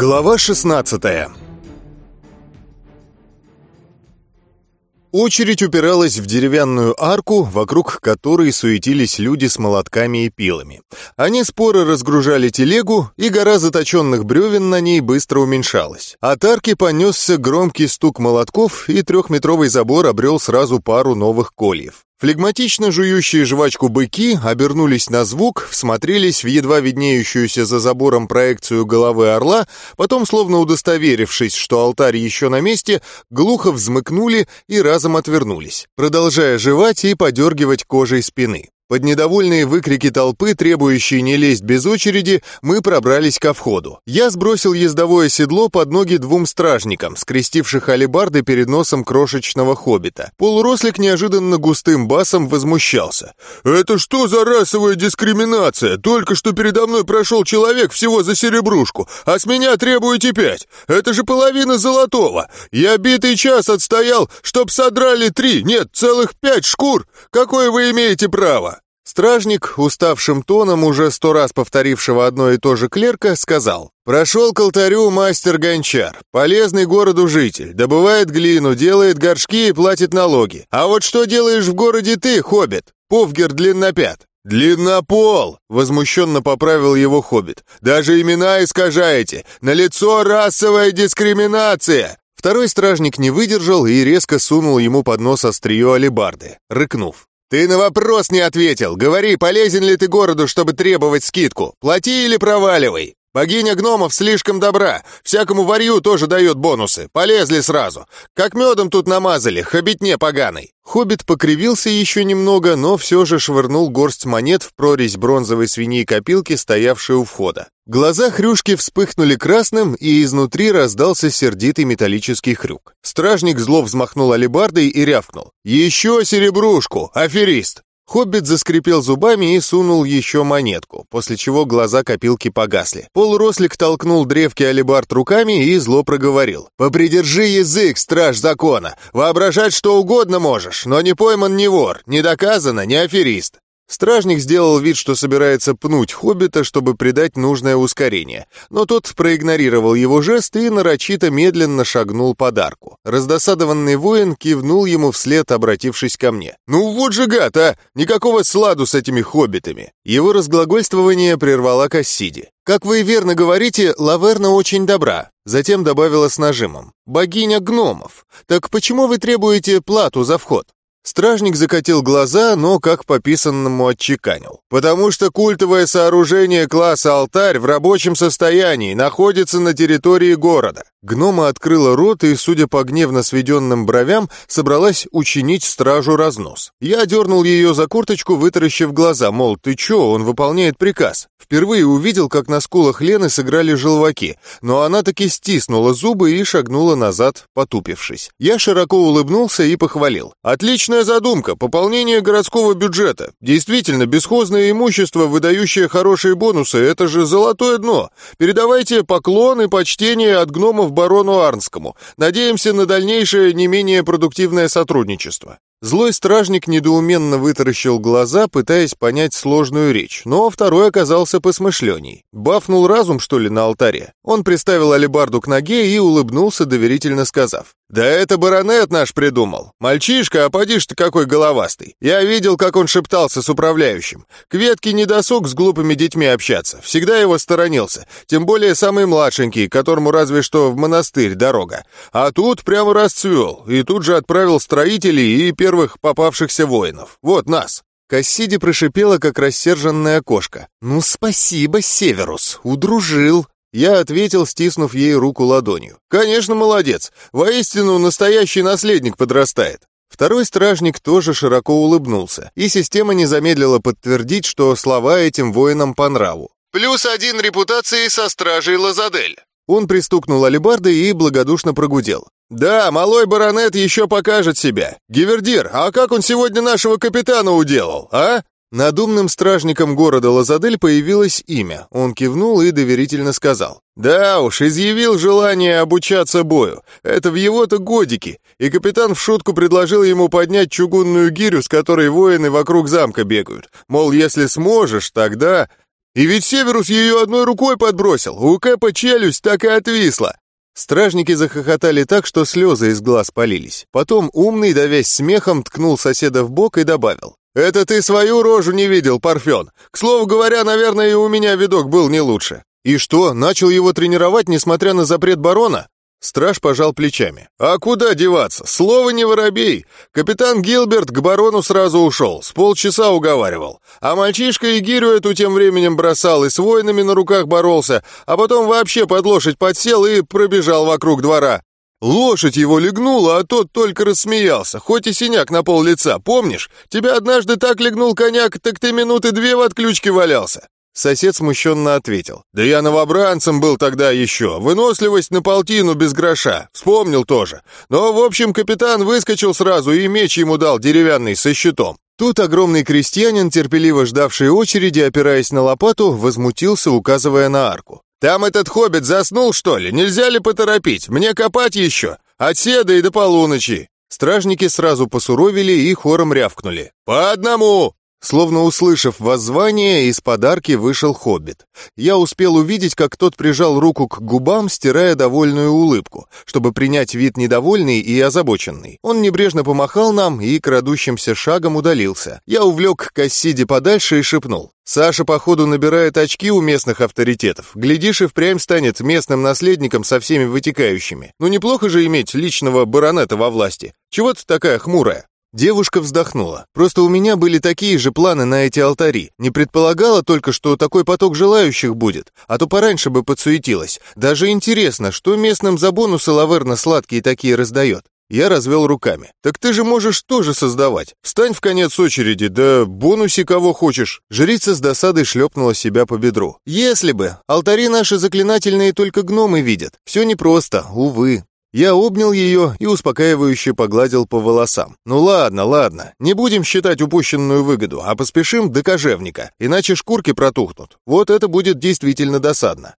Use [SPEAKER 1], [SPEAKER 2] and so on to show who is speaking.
[SPEAKER 1] Глава 16 Очередь упиралась в деревянную арку, вокруг которой суетились люди с молотками и пилами. Они споро разгружали телегу, и гора заточенных бревен на ней быстро уменьшалась. От арки понесся громкий стук молотков, и трехметровый забор обрел сразу пару новых кольев. Флегматично жующие жвачку быки обернулись на звук, всмотрелись в едва виднеющуюся за забором проекцию головы орла, потом, словно удостоверившись, что алтарь еще на месте, глухо взмыкнули и разом отвернулись, продолжая жевать и подергивать кожей спины. Под недовольные выкрики толпы, требующие не лезть без очереди, мы пробрались ко входу. Я сбросил ездовое седло под ноги двум стражникам, скрестивших алебарды перед носом крошечного хоббита. Полурослик неожиданно густым басом возмущался. «Это что за расовая дискриминация? Только что передо мной прошел человек всего за серебрушку, а с меня требуете пять. Это же половина золотого. Я битый час отстоял, чтоб содрали три, нет, целых пять шкур. Какое вы имеете право?» Стражник, уставшим тоном уже сто раз повторившего одно и то же клерка, сказал «Прошел к алтарю мастер-гончар, полезный городу житель, добывает глину, делает горшки и платит налоги. А вот что делаешь в городе ты, хоббит? Повгер длиннопят». «Длиннопол!» — возмущенно поправил его хоббит. «Даже имена искажаете! Налицо расовая дискриминация!» Второй стражник не выдержал и резко сунул ему под нос острие алебарды, рыкнув. «Ты на вопрос не ответил. Говори, полезен ли ты городу, чтобы требовать скидку? Плати или проваливай. Богиня гномов слишком добра. Всякому варью тоже дает бонусы. Полезли сразу. Как медом тут намазали, хобитне поганый». Хоббит покривился еще немного, но все же швырнул горсть монет в прорезь бронзовой свиньи копилки, стоявшей у входа. Глаза хрюшки вспыхнули красным, и изнутри раздался сердитый металлический хрюк. Стражник зло взмахнул алебардой и рявкнул. «Еще серебрушку! Аферист!» Хоббит заскрипел зубами и сунул еще монетку, после чего глаза копилки погасли. Полурослик толкнул древки алебард руками и зло проговорил. «Попридержи язык, страж закона! Воображать что угодно можешь, но не пойман не вор, не доказано, не аферист!» Стражник сделал вид, что собирается пнуть хоббита, чтобы придать нужное ускорение, но тот проигнорировал его жест и нарочито медленно шагнул под арку. Раздосадованный воин кивнул ему вслед, обратившись ко мне. «Ну вот же гад, а! Никакого сладу с этими хоббитами!» Его разглагольствование прервала Кассиди. «Как вы верно говорите, Лаверна очень добра», затем добавила с нажимом. «Богиня гномов. Так почему вы требуете плату за вход?» Стражник закатил глаза, но как пописанному отчеканил. «Потому что культовое сооружение класса «Алтарь» в рабочем состоянии находится на территории города. Гнома открыла рот и, судя по гневно сведенным бровям, собралась учинить стражу разнос. Я дернул ее за курточку, вытаращив глаза, мол, ты чё, он выполняет приказ. Впервые увидел, как на скулах Лены сыграли желваки, но она таки стиснула зубы и шагнула назад, потупившись. Я широко улыбнулся и похвалил. «Отличная задумка, пополнение городского бюджета. Действительно, бесхозное имущество, выдающее хорошие бонусы, это же золотое дно. Передавайте поклоны, почтение от гномов барону Арнскому. Надеемся на дальнейшее не менее продуктивное сотрудничество. Злой стражник недоуменно вытаращил глаза, пытаясь понять сложную речь, но второй оказался посмышленней. Бафнул разум, что ли, на алтаре? Он приставил алебарду к ноге и улыбнулся, доверительно сказав. «Да это баронет наш придумал. Мальчишка, а поди ты какой головастый. Я видел, как он шептался с управляющим. К ветке не досуг с глупыми детьми общаться. Всегда его сторонился. Тем более самый младшенький, которому разве что в монастырь дорога. А тут прямо расцвел. И тут же отправил строителей и первых попавшихся воинов. Вот нас». Кассиди прошипела, как рассерженная кошка. «Ну, спасибо, Северус, удружил». Я ответил, стиснув ей руку ладонью. «Конечно, молодец! Воистину, настоящий наследник подрастает!» Второй стражник тоже широко улыбнулся, и система не замедлила подтвердить, что слова этим воинам по нраву. «Плюс один репутации со стражей Лазадель!» Он пристукнул алебардой и благодушно прогудел. «Да, малой баронет еще покажет себя. Гивердир, а как он сегодня нашего капитана уделал, а?» Над умным стражником города Лазадель появилось имя. Он кивнул и доверительно сказал. «Да уж, изъявил желание обучаться бою. Это в его-то годики». И капитан в шутку предложил ему поднять чугунную гирю, с которой воины вокруг замка бегают. Мол, если сможешь, тогда... И ведь Северус ее одной рукой подбросил, у Кэпа челюсть так и отвисла. Стражники захохотали так, что слезы из глаз полились. Потом умный, давясь смехом, ткнул соседа в бок и добавил. «Это ты свою рожу не видел, Парфен. К слову говоря, наверное, и у меня видок был не лучше». «И что, начал его тренировать, несмотря на запрет барона?» Страж пожал плечами. «А куда деваться? Слово не воробей. Капитан Гилберт к барону сразу ушел, с полчаса уговаривал. А мальчишка и гирю эту тем временем бросал и с воинами на руках боролся, а потом вообще под лошадь подсел и пробежал вокруг двора. Лошадь его легнула, а тот только рассмеялся, хоть и синяк на пол лица, помнишь? Тебя однажды так легнул коняк, так ты минуты две в отключке валялся. Сосед смущенно ответил. «Да я новобранцем был тогда еще. Выносливость на полтину без гроша. Вспомнил тоже. Но, в общем, капитан выскочил сразу и меч ему дал деревянный со щитом. Тут огромный крестьянин, терпеливо ждавший очереди, опираясь на лопату, возмутился, указывая на арку. «Там этот хоббит заснул, что ли? Нельзя ли поторопить? Мне копать еще? От седа и до полуночи!» Стражники сразу посуровили и хором рявкнули. «По одному!» Словно услышав воззвание, из подарки вышел хоббит. Я успел увидеть, как тот прижал руку к губам, стирая довольную улыбку, чтобы принять вид недовольный и озабоченный. Он небрежно помахал нам и крадущимся шагом удалился. Я увлек Кассиди подальше и шепнул. «Саша, походу, набирает очки у местных авторитетов. Глядишь, и впрямь станет местным наследником со всеми вытекающими. Ну неплохо же иметь личного баронета во власти. Чего ты такая хмурая?» Девушка вздохнула. «Просто у меня были такие же планы на эти алтари. Не предполагала только, что такой поток желающих будет, а то пораньше бы подсуетилась. Даже интересно, что местным за бонусы Лаверна сладкие такие раздает?» Я развел руками. «Так ты же можешь тоже создавать. Встань в конец очереди, да бонуси кого хочешь». Жрица с досадой шлепнула себя по бедру. «Если бы. Алтари наши заклинательные только гномы видят. Все непросто, увы». Я обнял ее и успокаивающе погладил по волосам. «Ну ладно, ладно, не будем считать упущенную выгоду, а поспешим до кожевника, иначе шкурки протухнут. Вот это будет действительно досадно».